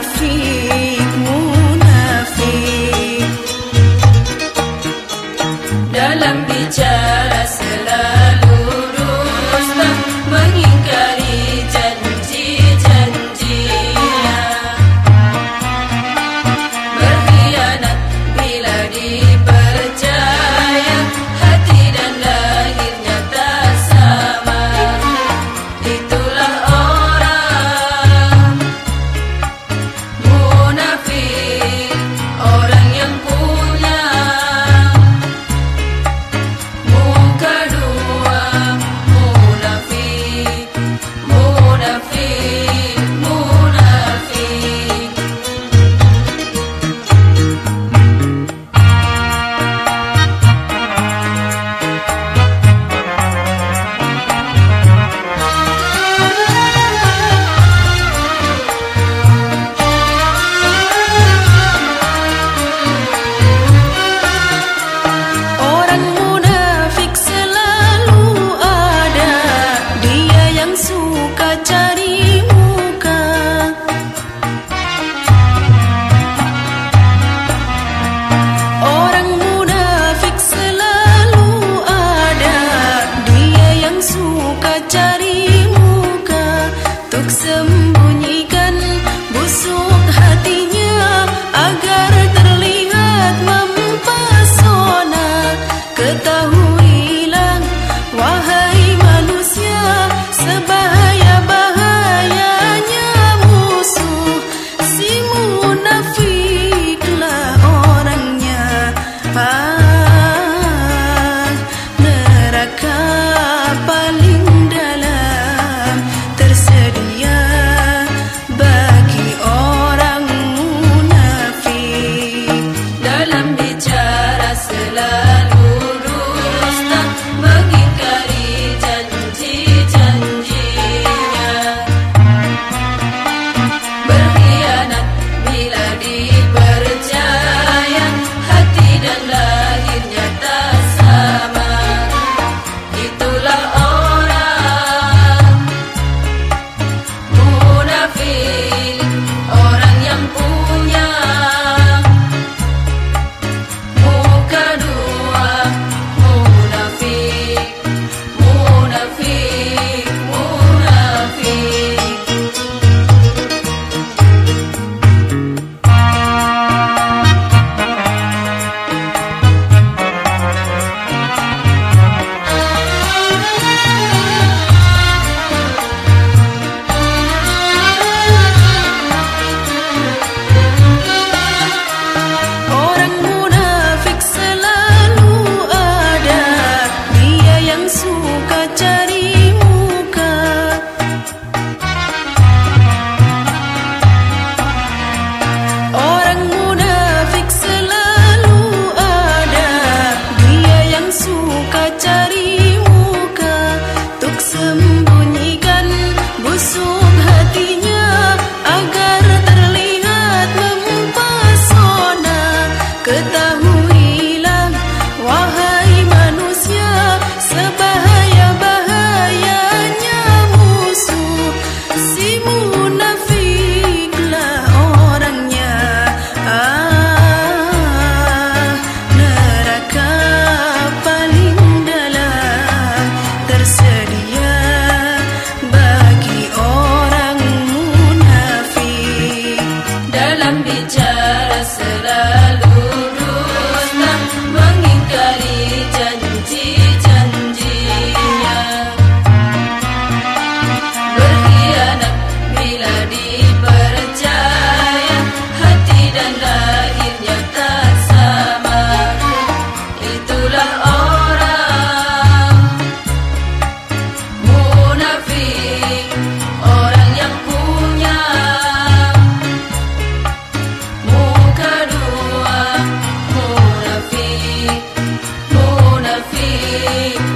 feel cari muka tuk semua Ketahuilah, wahai manusia, sebahaya bahayanya musuh si mufidlah orangnya, ah, neraka paling dalam kasih. feet.